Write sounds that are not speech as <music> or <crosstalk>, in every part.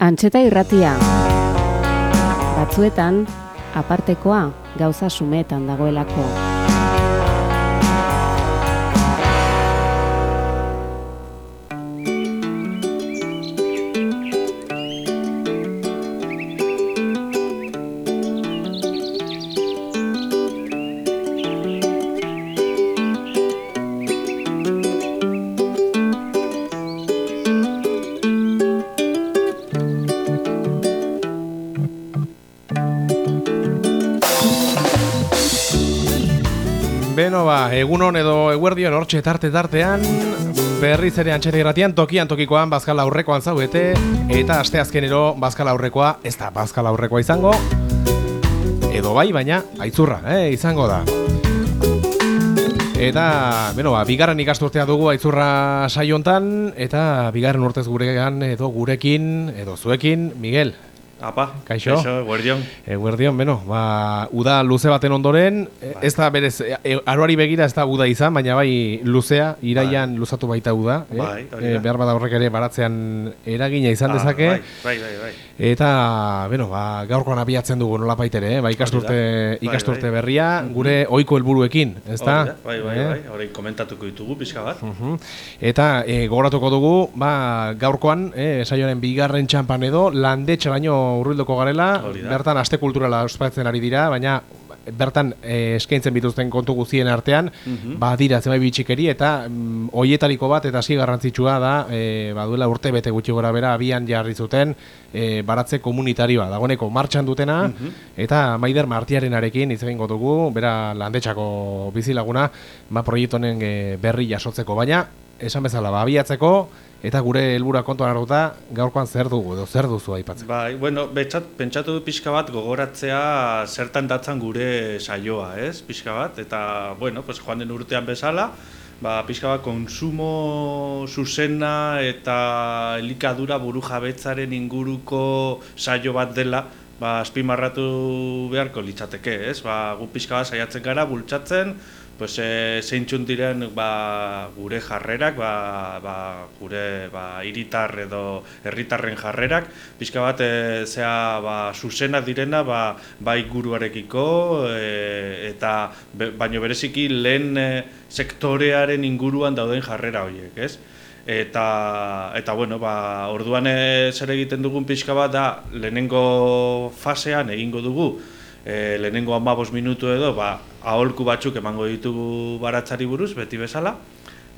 Antxeta irratia. Batzuetan, apartekoa gauza sumetan dagoelako. Egunon edo eguerdion hortxe tarte tartean berriz ere antxeta irratian tokian tokikoan bazkal aurrekoan zauete eta aste azkenero bazkal aurrekoa ez da bazkal aurrekoa izango edo bai, baina aitzurra, eh, izango da. Eta, beno, ba, bigarren ikasturtea dugu aitzurra saiontan eta bigarren urtez guregan edo gurekin edo zuekin, Miguel, Apa, Kaixo. Kaixo, guardion. Eguerdion, beno, ba, uda luze baten ondoren, e, ez da berez, e, e, aroari begira ez da uda izan, baina bai luzea, iraian luzatu baita uda, eh? Bai, hori da. behar bada horrek ere baratzean eragina izan dezake, Ah, bai, bai, bai, bai. Eta, beno, ba, gaurkoan abiatzen dugu nola baitere, eh? ba, ikasturte, da. Bai, ikasturte bai. berria, gure ohiko helburuekin, ez da? Hori da, Bai, bai, Eh? bai, hori komentatuko ditugu pixka bat. Mhm. Eta e, gogoratuko dugu, ba, gaurkoan, e, saioaren bigarren txampan edo, landetxe baino urrildoko garela, bertan aste kulturala ospatzen ari dira, baina bertan e, eskaintzen bituzten kontu guztien artean, Mhm. ba, dira zenbait bitxikeri, eta mm, hoietariko bat, eta hasi garrantzitsua da, e, ba, duela urte bete gutxi gora bera, abian jarri zuten, e, baratze komunitarioa, dagoeneko martxan dutena, Mhm. eta Maider Martiarenarekin hitz egingo dugu, bera landetxako bizilaguna, ba, proiektu honen e, berri jasotzeko, baina esan bezala, ba, abiatzeko, eta gure helbura kontuan hartuta, gaurkoan zer dugu, edo zer duzu aipatzen. Bai, bueno, betxat, pentsatu du pixka bat gogoratzea zertan datzan gure saioa, ez? Pixka bat, eta, bueno, pues, joan den urtean bezala, ba, pixka bat konsumo zuzena eta elikadura buru jabetzaren inguruko saio bat dela, ba, azpimarratu beharko litzateke, ez? Ba, gu pixka bat saiatzen gara, bultzatzen, pues, e, zeintxun diren ba, gure jarrerak, ba, ba, gure ba, iritar edo herritarren jarrerak, pixka bat e, zea ba, zuzena direna ba, bai guruarekiko e, eta be, baino bereziki lehen e, sektorearen inguruan dauden jarrera horiek, ez? Eta, eta bueno, ba, orduan zer egiten dugun pixka bat da lehenengo fasean egingo dugu e, lehenengo amabos minutu edo ba, aholku batzuk emango ditugu baratzari buruz, beti bezala.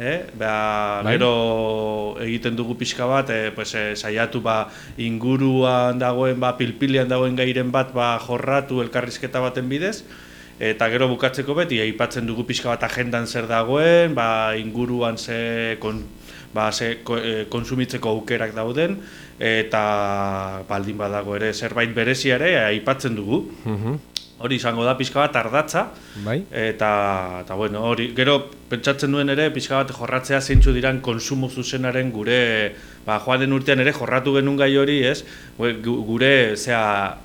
Eh, ba, Bai. gero egiten dugu pixka bat, e, pues, e, saiatu ba, inguruan dagoen, ba, pilpilian dagoen gairen bat ba, jorratu elkarrizketa baten bidez, eta gero bukatzeko beti, aipatzen dugu pixka bat agendan zer dagoen, ba, inguruan ze, kon, ba, ze ko, e, konsumitzeko aukerak dauden, eta baldin badago ere zerbait berezia ere aipatzen dugu. Mhm. Hori izango da pixka bat ardatza, Bai? eta, eta bueno, hori, gero pentsatzen duen ere pixka bat jorratzea zeintzu diran konsumo zuzenaren gure, ba, joan den urtean ere jorratu genuen gai hori, ez? Gu- gu- Gure, zea,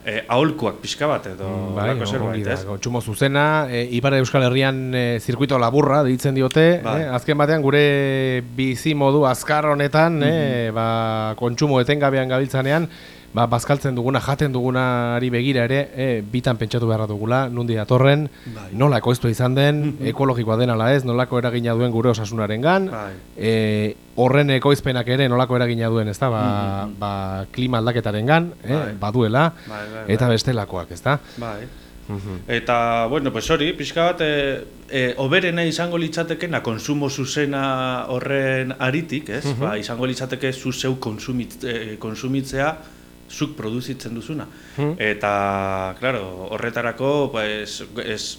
e, aholkuak pixka bat edo Bai, ongi zerbait, ez? kontsumo zuzena, e, Ipar Euskal Herrian e, zirkuito laburra deitzen diote, Bai. eh? azken batean gure bizi modu azkar honetan, eh, ba, kontsumo etengabean gabiltzanean, ba, bazkaltzen duguna, jaten dugunari begira ere, eh, bitan pentsatu beharra dugula, nundi datorren, Bai. nola ekoiztua izan den, ekologikoa den ala ez, nolako eragina duen gure osasunarengan, Bai. e, horren ekoizpenak ere nolako eragina duen, ezta? Ba, ba, klima aldaketarengan, eh, Bai. baduela, Bai, bai, eta bai. bestelakoak, ezta? Bai. Mhm. Eta, bueno, pues hori, pixka bat, e, e, oberena izango litzatekena konsumo zuzena horren aritik, ez? Ba, izango litzateke zu zeu konsumit, e, konsumitzea zuk produzitzen duzuna. Eta, claro, horretarako, pues,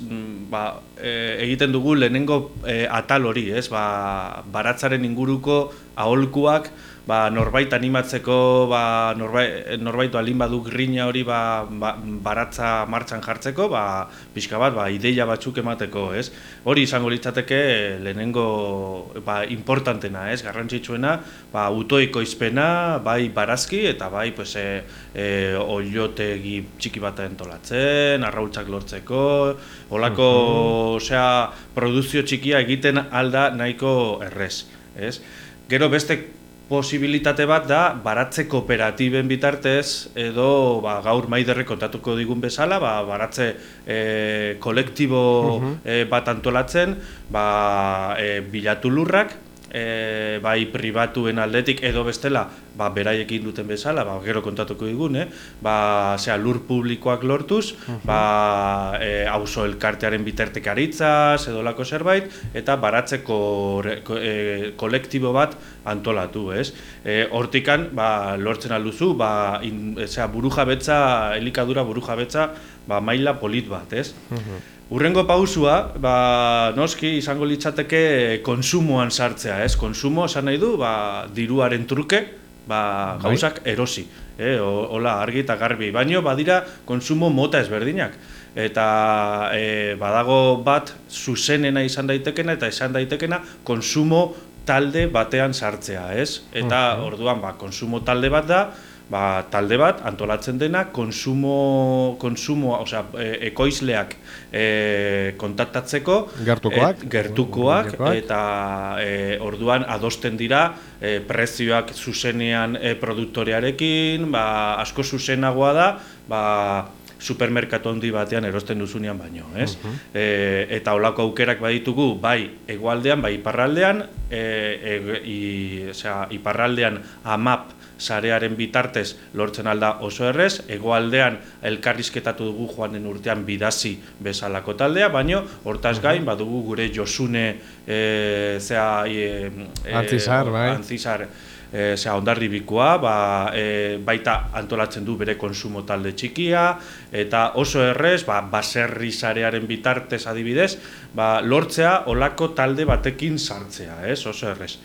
mm, ba, e, egiten dugu lehenengo e, atal hori, ez? Ba, baratzaren inguruko aholkuak, ba, norbait animatzeko, ba, norbait, norbait alin badu grina hori ba, ba, baratza martxan jartzeko, ba, pixka bat, ba, ideia batzuk emateko, ez? Hori izango litzateke lehenengo ba, importantena, ez? Garrantzitsuena, ba, autoikoizpena, bai barazki eta bai pues, e, e, oilotegi txiki bat entolatzen, arraultzak lortzeko, olako, osea, produzio txikia egiten alda nahiko errez, ez? Gero beste posibilitate bat da baratze kooperatiben bitartez edo ba, gaur maiderre kontatuko digun bezala ba, baratze e, kolektibo e, bat antolatzen ba, e, bilatu lurrak e, bai pribatuen aldetik edo bestela ba, beraiekin duten bezala, ba, gero kontatuko digun, eh? ba, zera, lur publikoak lortuz, ba, e, auzo elkartearen bitertekaritzaz edo lako zerbait, eta baratzeko ko, e, kolektibo bat antolatu, ez? E, hortikan, ba, lortzen alduzu, ba, in, zera, buru jabetza, elikadura buru jabetza, ba, maila polit bat, ez? Urrengo pausua, ba, noski izango litzateke konsumoan sartzea, ez? Konsumo esan nahi du, ba, diruaren truke, ba, Bai. gauzak erosi. Eh, o- hola, argi eta garbi. Baino badira konsumo mota ezberdinak. Eta e, badago bat zuzenena izan daitekena eta izan daitekena konsumo talde batean sartzea, ez? Eta orduan, ba, konsumo talde bat da, ba, talde bat antolatzen dena konsumo konsumo, osea, e, ekoizleak e, kontaktatzeko Gertukoak. et- gertukoak Gertukoak. eta e, orduan adosten dira e, prezioak zuzenean e, produktorearekin, ba, asko zuzenagoa da, ba, supermerkatu handi batean erosten duzunean baino, ez? e, eta holako aukerak baditugu, bai hegoaldean, bai iparraldean, e, e, i, osea, iparraldean AMAP sarearen bitartez lortzen alda oso errez, hegoaldean elkarrizketatu dugu joan den urtean bidazi bezalako taldea, baino hortaz gain badugu gure Josune e, zea, e, e, Antzizar, bai. Antzizar e, zera, ondarribikoa, ba, e, baita antolatzen du bere konsumo talde txikia, eta oso errez, ba, baserri sarearen bitartez adibidez, ba, lortzea olako talde batekin sartzea, ez, oso errez.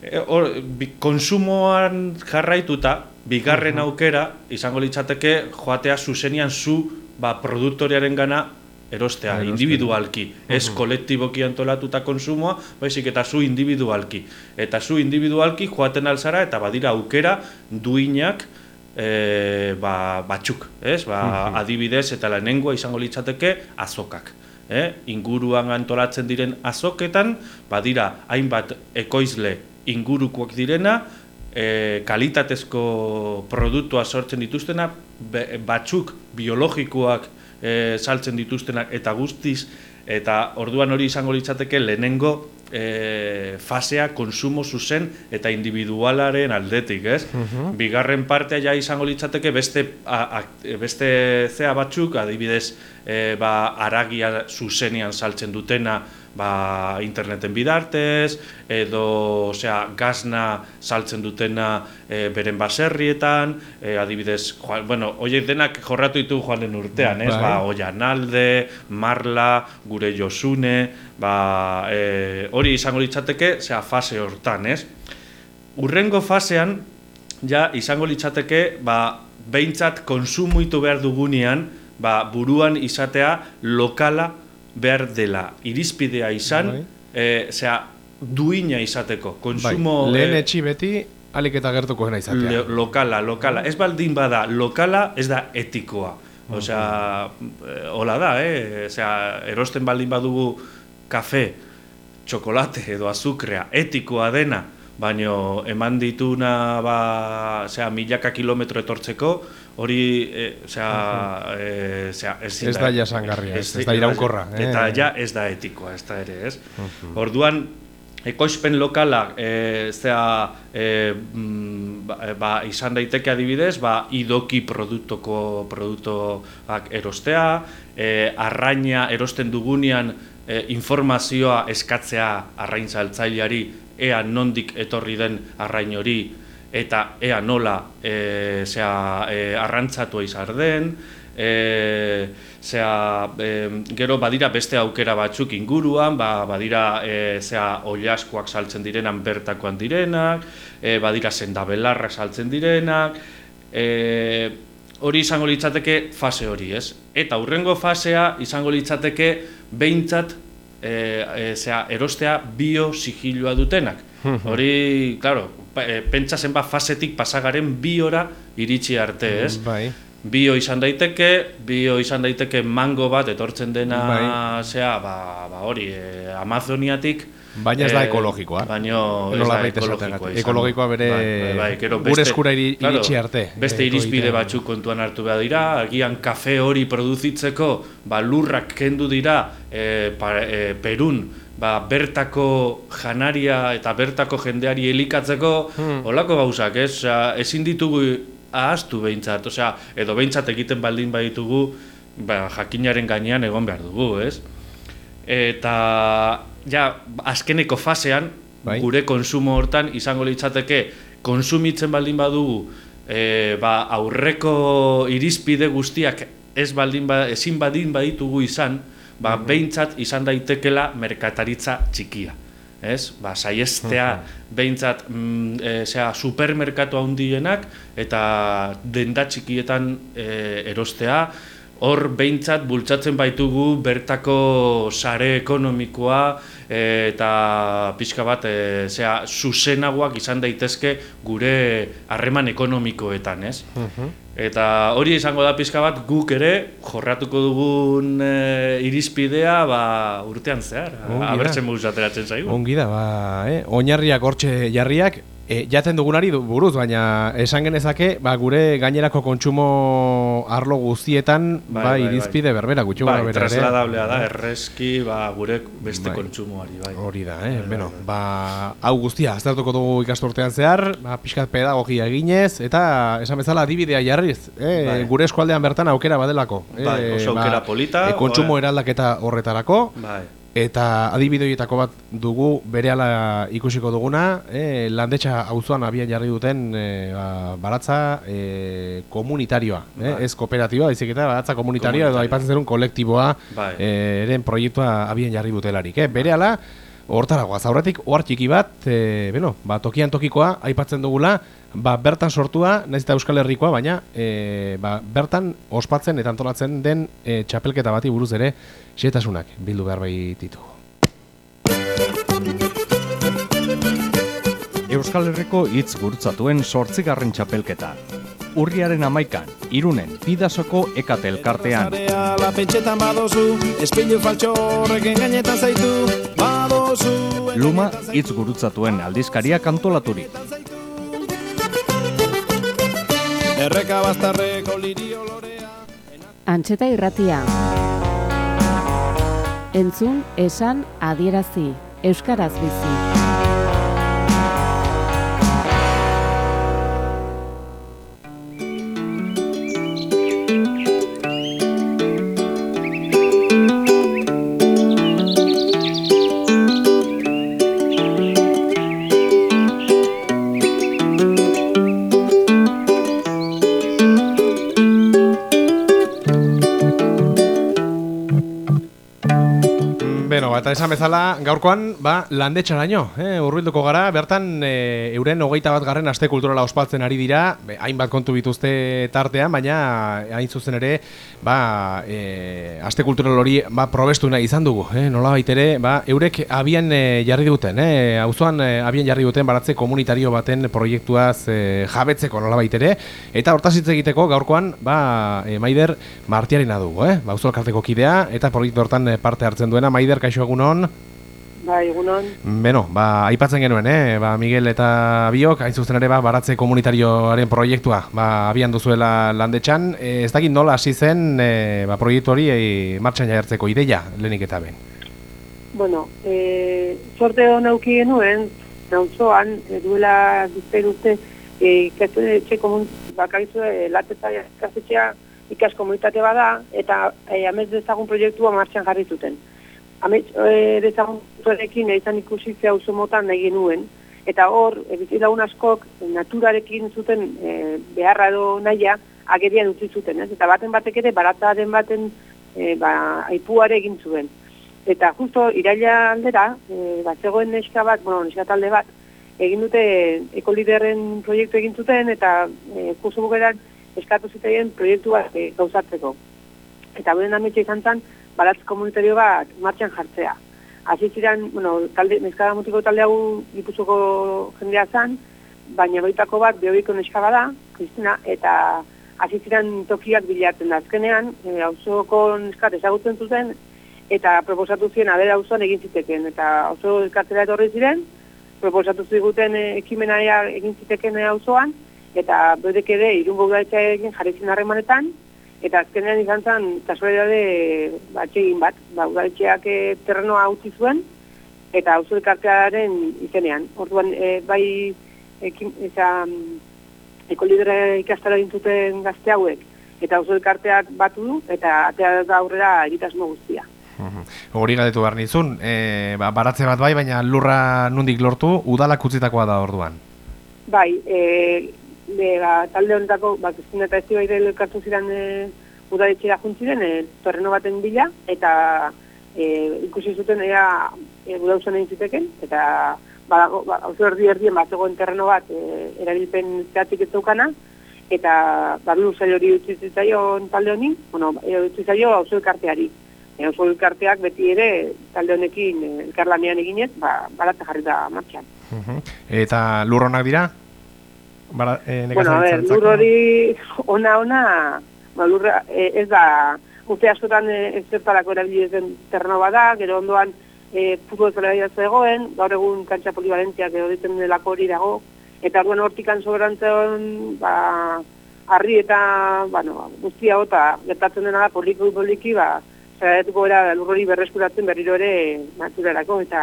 E, hor, bi, konsumoan jarraituta, bigarren aukera, izango litzateke joatea zuzenian zu ba, produktorearen gana erostea, Erostea. individualki, ez kolektiboki antolatuta konsumoa, baizik eta zu individualki. Eta zu individualki joaten alzara eta badira aukera duinak e, ba, batzuk, ez? Ba, adibidez eta lehenengoa izango litzateke azokak. Eh? Inguruan antolatzen diren azoketan, badira hainbat ekoizle ingurukoak direna, e, kalitatezko produktua sortzen dituztena, batzuk biologikoak e, saltzen dituztenak eta guztiz, eta orduan hori izango litzateke lehenengo e, fasea konsumo zuzen eta individualaren aldetik, ez? Bigarren partea ja izango litzateke beste, a, a, beste zea batzuk, adibidez, e, ba, aragia zuzenean saltzen dutena, ba, interneten bidartez, edo osea, gazna saltzen dutena e, beren baserrietan, e, adibidez, joan, bueno, horiek denak jorratu ditu joan den urtean, ez? Bai. Ba, Oianalde, Marla, gure Josune, ba, e, hori izango litzateke, zea, fase hortan, ez? Urrengo fasean, ja, izango litzateke, ba, behintzat konsumitu behar dugunean, ba, buruan izatea lokala behar dela. Irizpidea izan, Bai. e, zera, duina izateko, Bai, konsumo... lehen eh, etxi beti, alik eta gertukoena izatea. Le, lokala, lokala. Ez baldin bada lokala, ez da etikoa. Osea, eh, hola da, eh? Osea, erosten baldin badugu kafe, txokolate edo azukrea etikoa dena, baino eman dituna ba, osea, milaka kilometro etortzeko, hori, e, osea, e, osea, ezin Ez da jasangarria, ez- ez da iraunkorra, eh? Eta ja ez da etikoa, ez da ere, ez? Orduan, ekoizpen lokala, e, zera, e, mm, ba, ba, izan daiteke adibidez, ba, idoki produktoko produktoak erostea, e, arraina erosten dugunean e, informazioa eskatzea arraintzaltzaileari ea nondik etorri den arrain hori eta ea nola e, zera, e, arrantzatu izar den, e, zera, e, gero badira beste aukera batzuk inguruan, ba, badira e, zera, oilaskoak saltzen direnak bertakoan direnak, e, badira sendabelarra saltzen direnak, e, hori izango litzateke fase hori, ez? Eta hurrengo fasea izango litzateke behintzat e, e, zera, erostea bio sigilua dutenak. Hori, claro, e, pentsa zenbat fasetik pasagaren biora iritsi arte, ez? Bai. bio izan daiteke, bio izan daiteke mango bat etortzen dena, Bai. zea, ba, ba hori, eh, Amazoniatik, Baina ez da eh, ekologikoa. Baina ez da ekologikoa. Ekologikoa bere Bai, bai, gero gure beste- eskura iri- claro, iritsi arte. Beste eh, irizpide egitea. batzuk kontuan hartu behar dira, agian kafe hori produzitzeko, ba, lurrak kendu dira e, pa, e, Perun, ba, bertako janaria eta bertako jendeari elikatzeko, Hmm. holako gauzak, ez? Ezin ditugu ahaztu behintzat, osea, edo behintzat egiten baldin baditugu, ba, jakinaren gainean egon behar dugu, ez? Eta ja, azkeneko fasean, Bai. gure konsumo hortan izango litzateke konsumitzen baldin badugu e, ba, aurreko irizpide guztiak ez baldin ba, ezin badin baditugu izan, ba, behintzat izan daitekela merkataritza txikia. Ez? Ba, saiestea behintzat mm, e, zera, supermerkatu handienak eta denda txikietan e, erostea, hor behintzat bultzatzen baitugu bertako sare ekonomikoa e, eta pixka bat e, zera, zuzenagoak izan daitezke gure harreman ekonomikoetan, ez? Eta hori izango da pixka bat guk ere jorratuko dugun e, irizpidea ba, urtean zehar. Abertzen buruz ateratzen zaigu. Ongi da, ba, eh? oinarriak hortxe jarriak, e, jaten dugunari du- buruz, baina esan genezake, ba, gure gainerako kontsumo arlo guztietan, Bai, ba, bai, bai. irizpide berbera, gutxi Bai, gora bera ere. trasladablea da, errezki ba, gure beste Bai. kontsumoari. Bai. Hori da, eh? Beno, ba, hau guztia, aztertuko dugu ikasturtean zehar, ba, pixkat pedagogia eginez, eta esan bezala adibidea jarriz, eh? Bai. gure eskualdean bertan aukera badelako. Bai, oso aukera polita, E, kontsumo eraldaketa horretarako, Bai. Eta adibide horietako bat dugu berehala ikusiko duguna, e, landetxa auzoan abian jarri duten e, ba, baratza e, komunitarioa, e, Bai. ez kooperatiboa, baizik eta baratza komunitarioa edo Komunitarioa. aipatzen zerun kolektiboa Bai. e, eren proiektua abian jarri dutelarik. E, berehala, hortaragoa, zaurretik, ohar txiki bat, e, beno, ba, tokian tokikoa aipatzen dugula, ba, bertan sortua, nahiz eta Euskal Herrikoa, baina e, ba, bertan ospatzen eta antolatzen den e, txapelketa bati buruz ere xetasunak bildu behar baititu. Euskal Herriko hitz gurutzatuen sortzigarren txapelketa. Urriaren amaikan, irunen, bidasoko ekate elkartean. Zarea la pentsetan badozu, espilu faltxo horreken gainetan zaitu, badozu. Luma hitz gurutzatuen aldizkaria kantolaturik. Erreka bastarreko lirio lorea. Antxeta irratia. Entzun, esan, adierazi. Euskaraz bizi. Esan bezala, gaurkoan, ba, landetxaraino, eh, urbilduko gara, bertan, e, euren hogeita bat garren aste kulturala ospatzen ari dira, be, hainbat kontu bituzte tartean, baina hain zuzen ere, ba, e, aste kultural hori, ba, probestu nahi izan dugu, eh, nola ere, ba, eurek abian e, jarri duten, eh, auzoan e, abian jarri duten baratze komunitario baten proiektuaz e, jabetzeko nola ere, eta hortaz hitz egiteko gaurkoan, ba, e, Maider Martiarena dugu, eh, ba, auzo kidea, eta proiektu hortan parte hartzen duena, Maider, kaixo egunon, Bai, egunon. Beno, ba, aipatzen genuen, eh? ba, Miguel eta biok, hain zuzen ere, ba, baratze komunitarioaren proiektua, ba, abian duzuela landetxan, e, ez dakit nola hasi zen e, ba, proiektu hori e, martxan jartzeko ideia, lehenik eta ben. Bueno, e, sorte hon auki genuen, nautzoan, duela duzte duzte, e, ikastetxe komun, bakarizu, e, lateta ikastetxea ikas komunitate bada, eta e, amez dezagun proiektua martxan jarri zuten. Amez e, dezagun proiektuarekin izan ikusi ze auzo motan nahi genuen, eta hor, e, bizi lagun askok, naturarekin zuten e, beharra edo nahia, agerian utzi zuten, ez? Eta baten batek ere, baratzaren baten e, ba, aipuare egin zuen. Eta justo iraila aldera, e, bat zegoen neska bat, bueno, neska talde bat, egin dute ekoliderren proiektu egin zuten, eta e, kurso bukeran eskatu ziteien proiektu bat e, gauzatzeko. Eta beren ametxe izan zen, baratz komunitario bat martxan jartzea. Hasi ziren, bueno, talde, neska mutiko talde hau gipuzoko jendea zen, baina baitako bat biobiko neska bada, Kristina, eta hasi ziren tokiak bilatzen da. Azkenean, e, auzoko neskat ezagutzen zuten, eta proposatu ziren abera auzoan egin ziteken. Eta auzo elkartera etorri ziren, proposatu ziguten e, ekimenaia egin ziteken auzoan, eta bedek ere irungo udaletxea egin jarri zin harremanetan, eta azkenean izan zen kasualidade batxegin bat, ba, udaletxeak e, terrenoa utzi zuen, eta auzo elkartearen izenean. Orduan, e, bai, ekin, eta, mm, ekolidere ikastara dintzuten gazte hauek, eta auzo elkarteak batu du, eta atea da aurrera egitasmo guztia. Mhm. Hori galdetu behar nizun, e, ba, baratze bat bai, baina lurra nundik lortu, udalak utzitakoa da orduan. Bai, e, de, ba, talde honetako, ba, Kristina eta Ezi Baire elkartu ziren e, udaletxera juntziren, e, torreno baten bila, eta e, ikusi zuten ea e, udauzen egin ziteken, eta badago, ba, auzo erdi erdien bat zegoen terreno bat e, erabilpen zehatik ez daukana, eta barlu zailo hori utzi zitzaion talde honi, bueno, e, utzi zailo auzo elkarteari. E, auzo elkarteak beti ere talde honekin e, elkarlanean eginez, ba, baratza jarri da martxan. Mhm. Eta lurronak dira? Bara, e, Bueno, a ver, lur hori ona ona, ba, lurra, e, ez da, urte askotan e, ez zertarako erabili ez den terreno bada, gero ondoan e, futbol zelaia zegoen, gaur egun kantxa polivalentzia gero ditzen delako hori dago, eta orduan hortikan sobrantzen, ba, harri eta, bueno, guztia gota, gertatzen dena da, poliki poliki, ba, zeratuko era lur hori berreskuratzen berriro ere naturarako, eta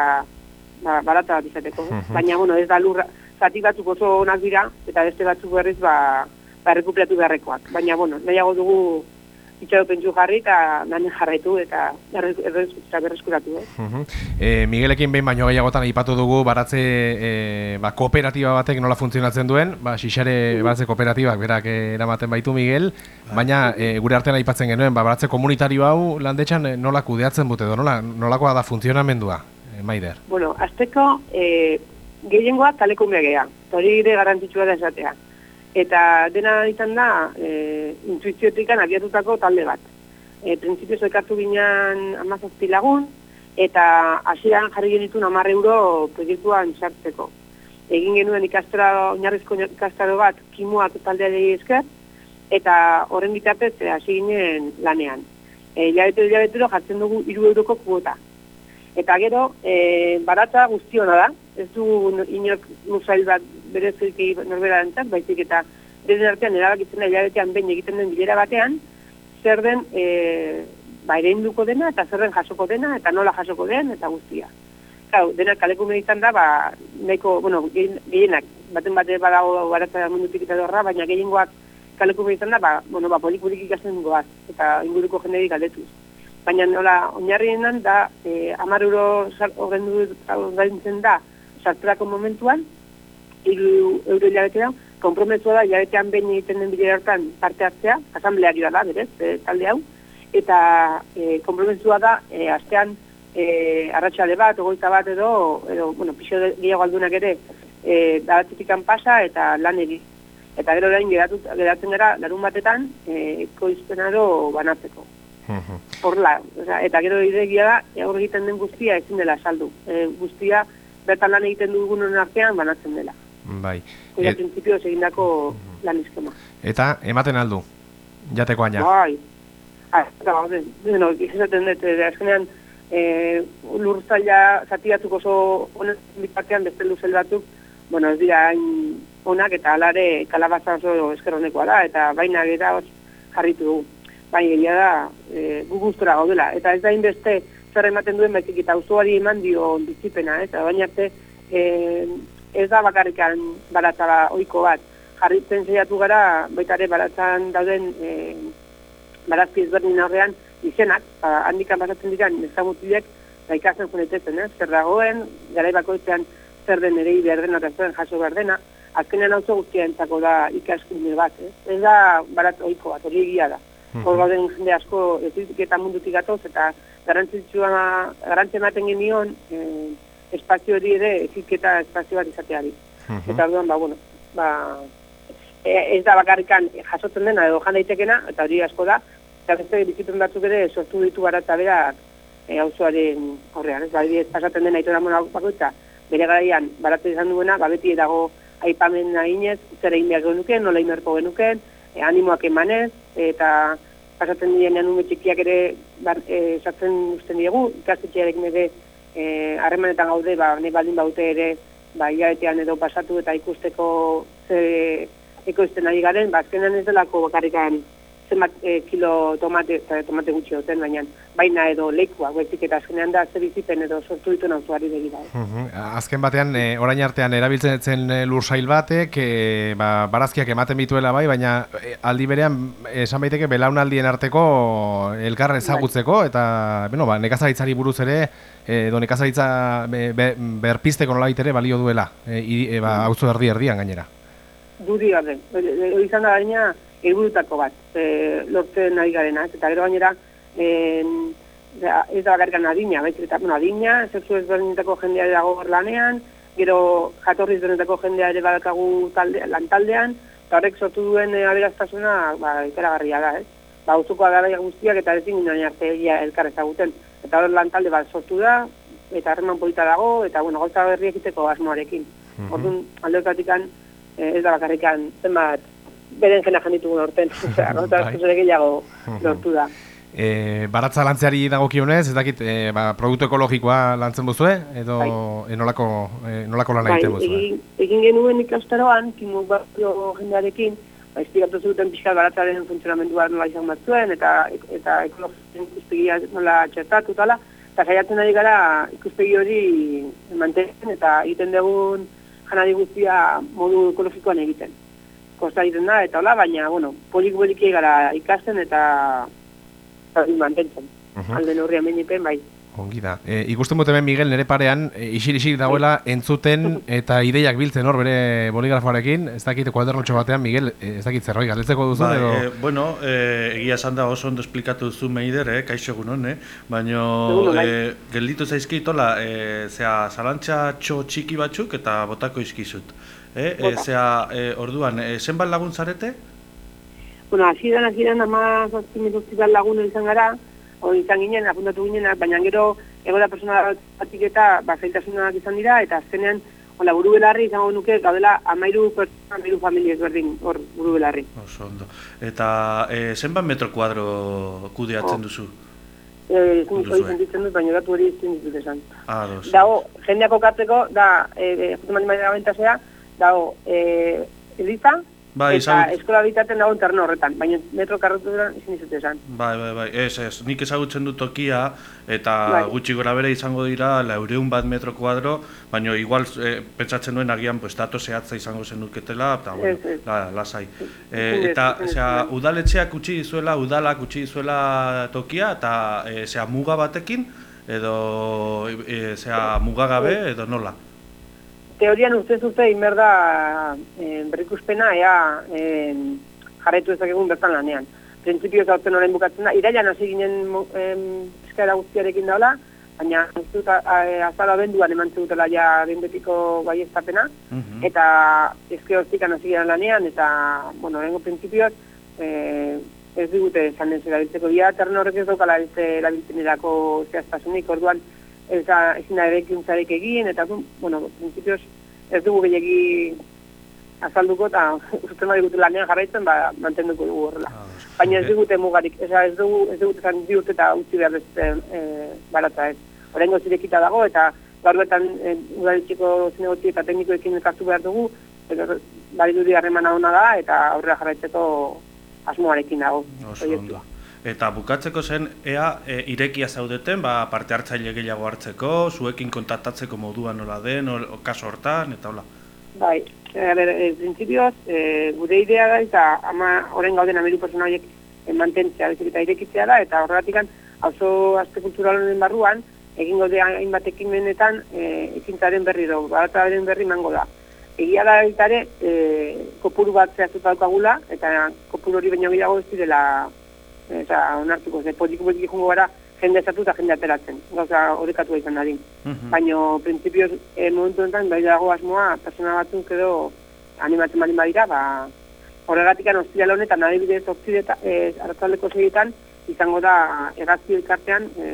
ba, barata bat izateko. Mhm. Baina, bueno, ez da lurra, zati batzuk oso onak dira, eta beste batzuk berriz, ba, ba rekuperatu beharrekoak. Baina, bueno, nahiago dugu itxado pentsu jarri eta nanen jarraitu eta berrez- berrez- berreskuratu, eh? Mhm. E, Miguelekin behin baino gehiagotan aipatu dugu baratze e, ba, kooperatiba batek nola funtzionatzen duen, ba, xixare baratze kooperatibak berak e, eramaten baitu Miguel, baina e, gure artean aipatzen genuen, ba, baratze komunitario hau landetxan nola kudeatzen dute edo, nola, nolakoa da funtzionamendua, e, Maider? Bueno, azteko, e, gehiengoa kalekumbea geha, hori ere garrantzitsua da esatea. Eta dena izan da, e, intuiziotikan abiatutako talde bat. E, Printzipioz ekartu ginean amazazpi lagun, eta hasieran jarri genitun amarre euro proiektuan sartzeko. Egin genuen ikastara, oinarrizko ikastaro bat, kimuak taldeari esker, eta horren bitartez e, hasi ginen lanean. E, hilabete hilabetero jartzen dugu hiru euroko kuota. Eta gero, e, baratza guztiona da, ez du inok nusail bat bereziki norbera entzat, baizik eta beren artean erabakitzen da hilabetean behin egiten den bilera batean, zer den e, ba, ereinduko dena eta zer den jasoko dena eta nola jasoko den eta guztia. Kau, denak kalekume izan da, ba, nahiko, bueno, gehien- gehienak, baten bate badago baratza mundutik eta dorra, baina gehiengoak kalekume izan da, ba, bueno, ba, polik-polik ikasten goaz, eta inguruko jenderik galdetuz. Baina nola, oinarrienan da, e, amar euro sar- ordaindu ordaintzen da, sartzerako momentuan, hiru euro hilabetean, komprometua da hilabetean behin egiten den bilera hortan parte hartzea, asamblearioa da, berez, e, talde hau, eta e, komprometua da, e, astean, e, arratsalde bat, ogoita bat edo, edo bueno, pixo gehiago aldunak ere, e, daratitikan pasa eta lan egin. Eta gero orain geratu, geratzen gara, larun batetan, e, koizpenaro banatzeko. Horla, osea, eta gero idegia da, hor egiten den guztia ezin dela saldu. E, guztia, bertan lan egiten dugunen artean banatzen dela. Bai. Eta E, prinsipioz egindako lan izkema. eta ematen aldu, jateko aina. Bai. Ah, eta, bueno, izaten dut, eh, azkenean, e, lur zaila zati batzuk oso honen bitartean beste luzel batzuk, bueno, ez dira hain onak eta alare kalabaza oso eskerronekoa da, eta baina hor jarritu dugu. Baina egia da, e, gu gustora gaudela. Eta ez da inbeste zer ematen duen baizik eta auzoari eman dio bizipena, eta baina arte e, ez da bakarrikan baratza ohiko bat. Jarritzen saiatu gara, baita ere baratzan dauden e, barazki ezberdin aurrean izenak, ba, handikan pasatzen diran neskamutilek, ba, ikasten junetetzen, eh? zer dagoen, garai bakoitzean zer den ere behar dena eta zer jaso behar dena, azkenean auzo guztia entzako da ikaskunde bat, eh? ez da barat ohiko bat, hori egia da. Hor gauden jende asko ezitik eta mundutik gatoz, eta garantzitsua, garantzen ematen genion, eh, espazio hori ere eziketa espazio bat izateari. Mhm. Eta orduan, ba, bueno, ba, e, ez da bakarrikan jasotzen dena edo jan daitekena, eta hori asko da, eta beste bizipen batzuk ere sortu ditu baratza berak e, auzoaren aurrean. Ez, adibidez, pasatzen dena aitora mona bakoitza, bere garaian baratza izan duena, ba, beti dago aipamen nahinez, zer egin behar genuken, nola inerko genuken, e, animoak emanez, eta pasatzen direnean ume txikiak ere bar, e, sartzen usten diegu, ikastetxearekin ere e, harremanetan gaude, ba, ne baldin baute ere, ba, hilabetean edo pasatu eta ikusteko ze ekoizten ari garen, ba, azkenan ez delako bakarrikan zenbat e, kilo tomate, eta tomate gutxi duten, baina baina edo lekua, baizik eta azkenean da ze bizipen edo sortu ditu nauzuari begira. Eh? Mhm. Azken batean, e, orain artean erabiltzen zen e, lursail batek, e, ba, barazkiak ematen bituela bai, baina e, aldi berean esan baiteke belaunaldien arteko elkar ezagutzeko, eta bueno, ba, nekazaritzari buruz ere, edo nekazaritza be, be, berpisteko nolabait ere balio duela, e, e, ba, auzo erdi erdian gainera. Dudi gabe, izan da gaina, helburutako bat, e, lortzen nahi garena, eta gero gainera, en, ez da bakarrikan adina, baizik eta bueno, adina, sexu ezberdinetako jendea dago lanean, gero jatorri ezberdinetako jendea ere badakagu talde, lantaldean, eta horrek sortu duen e, aberaztasuna ba, ikaragarria da, ez? Ba, uzuko agaraia guztiak eta ezin ginen arte egia elkar ezaguten. Eta hor lantalde bat sortu da, eta harreman polita dago, eta bueno, gauza berri egiteko asmoarekin. Mm -hmm. Orduan, aldeotatik ez da bakarrikan zenbat beren jena jenditugun orten, gauza <laughs> bai. gehiago lortu da. E, baratza lantzeari dagokionez, ez dakit, e, ba, produktu ekologikoa lantzen buzue, edo bai. enolako, enolako lan egiten bai, buzue? Egin, egin genuen ikastaroan, kimu batio jendearekin, ba, izpigatu zuten pixka baratzaren funtzionamendua nola izan bat zuen, eta, eta ekologien ikuspegia nola txertatu, tala, eta saiatzen ari gara ikuspegi hori mantentzen, eta egiten dugun janari guztia modu ekologikoan egiten kosta egiten da, eta hola, baina, bueno, polik gara ikasten eta mantentzen. Uh -huh. Alde norri amenipen, bai. Ongi da. E, ikusten dut hemen Miguel nere parean, e, isir-isir dagoela entzuten eta ideiak biltzen hor bere boligrafoarekin, ez dakit kuadernotxo batean, Miguel, e, ez dakit zerroi, galetzeko duzu, bai, edo... E, bueno, e, egia esan da oso ondo esplikatu duzu meider, eh, kaixo egun eh? baina bai. e, gelditu zaizkitola, e, zea, zalantxa txo txiki batzuk eta botako izkizut. Eh, e, zea, e, orduan, e, zenbat lagun zarete? Bueno, hasieran hasieran ama zazpimezuztitan lagun izan gara, hori izan ginen, apuntatu ginen, baina gero egoda persona batik eta bazaitasunak izan dira, eta azkenean, hola, buru belarri izango nuke, gaudela, amairu persona, amairu familia ezberdin, hor, buru belarri. Oso, ondo. Eta e, zenbat metro kuadro kudeatzen oh. duzu? Eh, zoi sentitzen dut, baina datu hori izin ditut esan. Ah. Dago, jendeak okatzeko, da, e, e, jutumani maila dago e, eliza, bai, eta ezagut... eskola bitaten dago interno horretan, baina metro karrotu dira izin izute esan. Bai, bai, bai, ez, ez, nik ezagutzen dut tokia, eta bai. gutxi gora bere izango dira laureun bat metro kuadro, baina igual e, pentsatzen duen agian pues, dato zehatza izango zen duketela, eta bueno, ez, ez. La, lasai. E, eta, zera, udaletxeak utzi dizuela, udalak utzi dizuela tokia, eta e, zera, muga batekin, edo, e, zera, mugagabe, edo nola? Teorian uste zute inberda e, berrikuspena ea e, jarraitu ezakegun bertan lanean. Printzipio zautzen horren bukatzen da, irailan hasi ginen eskaera guztiarekin daula, baina dut azala benduan eman dutela ja benbetiko bai estapena, mhm. eta ezke hortik hasi ginen lanean, eta, bueno, horrengo printzipioak e, ez digute esan den zerabiltzeko. Ia, terren horrek ez daukala erabiltzen erako zehaztasunik, orduan, ez da ezin da egin, eta bueno, prinsipioz ez dugu gehiagi azalduko, eta usten badi gutu lanean jarraitzen, ba, mantenduko dugu horrela. Ah, Baina ez digute mugarik, ez, ez dugu, ez dugu zan diut eta utzi behar ez e, baratza ez. Horrengo zirekita dago, eta gaur betan e, udaritxiko zinegoti eta teknikoekin elkartu behar dugu, eta bari duri harremana hona da, eta aurrera jarraitzeko asmoarekin dago. Oso Eta bukatzeko zen, ea e, irekia zaudeten, ba, parte hartzaile gehiago hartzeko, zuekin kontaktatzeko modua nola den, o, kaso hortan, eta hola. Bai, e, ber, e, prinsipioz, e, gure idea da, eta ama horren gauden ameru persona horiek mantentzea, bezik eta irekitzea da, eta horretik hauzo azte kulturalen barruan, egin gode hainbat ekimenetan e, ekintzaren berri dugu, barataren berri mango da. Egia da ere, e, kopuru bat zehaztuta daukagula, eta kopuru hori baino gehiago ez direla eta onartuko ze politik politik jungo gara jende esatu eta jende ateratzen, gauza horrekatu izan dadin. Mm Baina, prinsipioz, e, momentu enten, bai dago asmoa, persona batzuk edo animatzen bali badira, ba, horregatik anostia honetan, nahi bidez otzideta, e, aratzaldeko segietan, izango da egazio ikartean, e,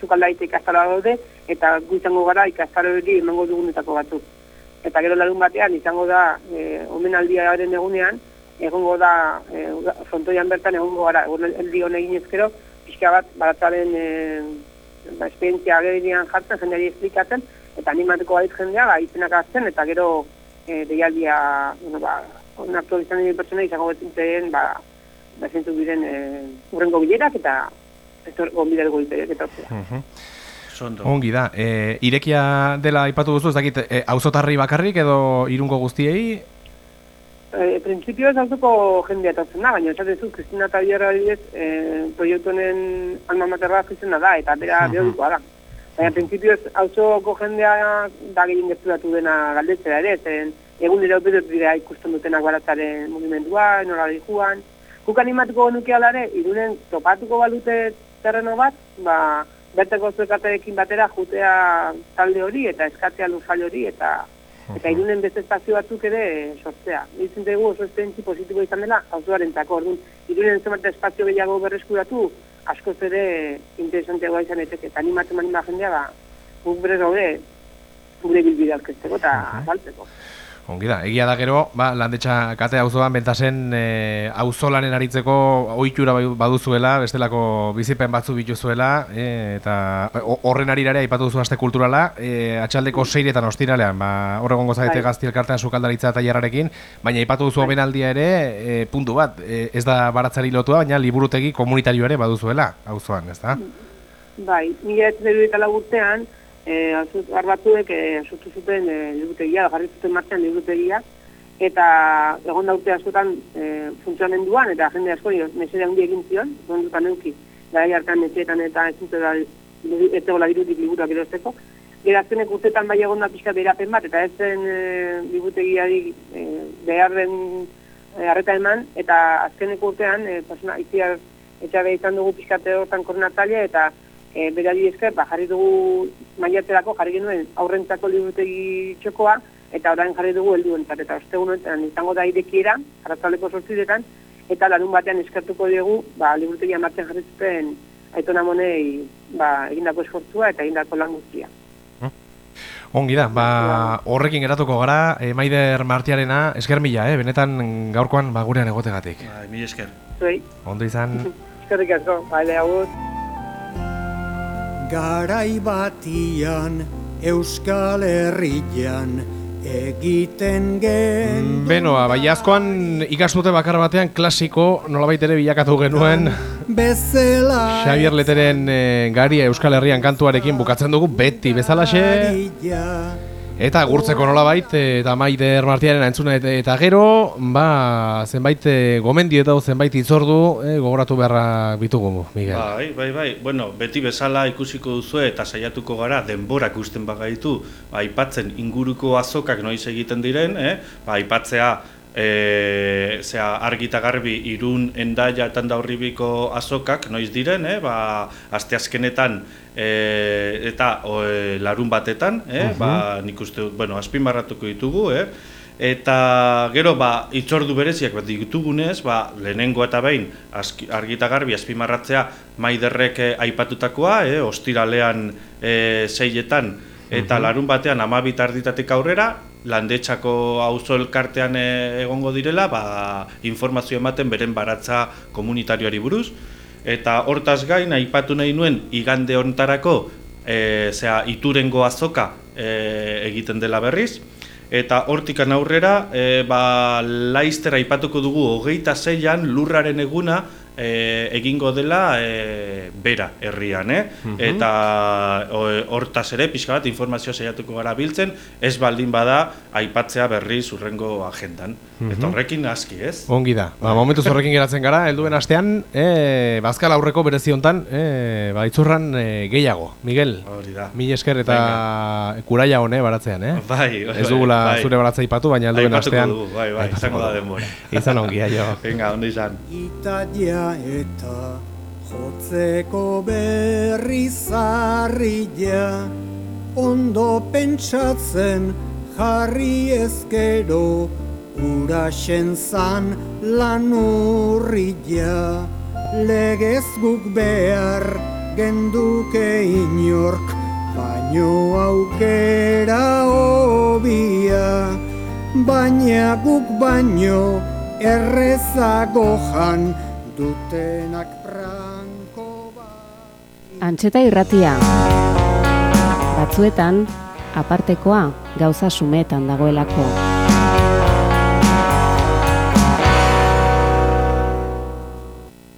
zukaldaite ikastaro daude, eta gu izango gara ikastaro hori emango dugunetako batzuk. Eta gero larun batean, izango da, e, omenaldia garen egunean, egongo da, e, frontoian bertan egongo gara, eldi hone egin ezkero, pixka bat baratzaren e, ba, esperientzia agerian jartzen, jendeari esplikatzen, eta animatuko bait jendea, ba, izenak hartzen, eta gero e, deialdia, bueno, ba, onartu izan diren pertsona izango betintzen, ba, ba, zentu diren e, urrengo bilerak, eta etor, gonbidatuko ditek etortzea. Sondo. Ongi da. E, irekia dela aipatu duzu, ez dakit, e, auzotarri bakarrik edo irungo guztiei? E, Printzipio ez autuko jendea etortzen da, baina esatezu, Kristina eta Bierra adibidez, e, proiektu honen alma materra izena da, eta bera Mhm. behodikoa da. Baina printzipio ez auzoko jendea da gehien gerturatu dena galdetzera ere, zen egunero bidot dira ikusten dutenak baratzaren mugimendua, nola joan. Guk animatuko genuke alare, irunen topatuko balute terreno bat, ba, berteko zuekaterekin batera jutea talde hori eta eskatzea luzal hori eta eta irunen beste espazio batzuk ere sortzea. Ditzen dugu oso esperientzi positibo izan dela auzoaren tako. Orduan, irunen zenbat espazio gehiago berreskuratu, askoz ere interesanteagoa izan eteke. Eta animatzen mani ba jendea, ba, guk berez gaude gure bilbide aurkezteko eta saltzeko. Ongi da, egia da gero, ba, landetxa kate auzoan bentasen e, auzolanen aritzeko ohitura bai- baduzuela, bestelako bizipen batzu bituzuela, e, eta ho- horren arirare aipatu duzu aste kulturala, e, atxaldeko seiretan ostiralean, ba, hor egongo zaite Bai. gazti elkartean sukaldaritza eta jarrarekin, baina aipatu duzu omenaldia ere, e, puntu bat, e, ez da baratzari lotua, baina liburutegi komunitario ere baduzuela auzoan, ez da? Bai, mila ez eta urtean, e, batzuek e, sortu zuten e, liburutegia, jarri zuten martxan liburutegia, eta egon da urte askotan e, funtzionamenduan, eta jende asko mesede handi egin zion, gondutan euki, gara hartan etxeetan eta ez dute da, ez zegoela dirutik liburuak erosteko. Geraztenek urtetan bai egon da pixka berapen bat, eta ez zen e, liburutegiari e, behar den e, arreta eman, eta azkeneko urtean, e, pasuna, itziar etxabe izan dugu pixkate hortan koordinatzaile, eta e, berari esker, ba, jarri dugu maiatzerako jarri genuen aurrentzako liburutegi txokoa, eta orain jarri dugu helduentzat eta ostegunetan izango da irekiera, arratzaleko sortziretan, eta larun batean eskertuko dugu, ba, liburutegia martxan jarri zuten aitona monei ba, egindako esfortzua eta egindako lan guztia. Ongi da, ba, horrekin geratuko gara, e, Maider Martiarena, esker mila, eh? benetan gaurkoan ba, gurean egotegatik. Bai, mi esker. Zuei, Ondo izan, <laughs> eskerrik asko, bale, agur. Garai batian Euskal Herrian egiten gen Benoa, bai askoan ikastute bakar batean klasiko nolabait ere bilakatu genuen. Bezala Xavier Leteren e, garia Euskal Herrian kantuarekin bukatzen dugu beti bezalaxe eta gurtzeko nolabait e, eta Maider Martiaren entzuna eta, gero ba, zenbait e, gomendio eta zenbait itzordu e, gogoratu beharra bitugu, Miguel. Bai, bai, bai. Bueno, beti bezala ikusiko duzu eta saiatuko gara denborak usten bagaitu, ba, aipatzen inguruko azokak noiz egiten diren, eh? Ba, aipatzea e, zera, argi eta garbi irun endaia eta horribiko azokak noiz diren, eh? ba, asteazkenetan e, eta o, e, larun batetan, eh? ba, nik uste dut, bueno, azpimarratuko ditugu, eh? Eta gero ba itzordu bereziak bat ditugunez, ba lehenengo eta behin argi eta garbi azpimarratzea Maiderrek aipatutakoa, eh, ostiralean eh, seietan eta larun batean 12 tarditatik aurrera landetxako auzo elkartean eh, egongo direla, ba, informazio ematen beren baratza komunitarioari buruz. Eta hortaz gain aipatu nahi nuen igande hontarako e, zera, iturengo azoka e, egiten dela berriz. Eta hortikan aurrera e, ba, laizter aipatuko dugu hogeita zeian lurraren eguna e, egingo dela e, bera herrian, eh? eta o, hortaz ere pixka bat informazio saiatuko gara biltzen, ez baldin bada aipatzea berriz urrengo agendan. Eta horrekin aski, ez? Ongi da. Ba, momentu horrekin geratzen gara, helduen astean, e, bazkal aurreko berezi hontan, e, ba, itzurran e, gehiago. Miguel, Hori da. mil esker eta kuraia hone baratzean, eh? Bai, bai, Ez dugula bai. zure baratza ipatu, baina helduen astean. dugu, bai, bai, izango da denbora. Izan ongi, aio. Venga, ondo izan. Italia eta jotzeko berri zarria Ondo pentsatzen jarri ezkero Uraxen zan lan urria. Legez guk behar genduke inork Baino aukera hobia. Baina guk baino errezago jan dutenak branko bat. Antxeta irratia. Batzuetan, apartekoa gauza sumetan dagoelako.